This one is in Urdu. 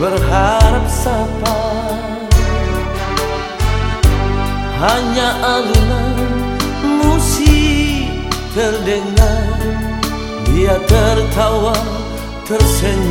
برحات موسی کر دینا دیا کروا ترسن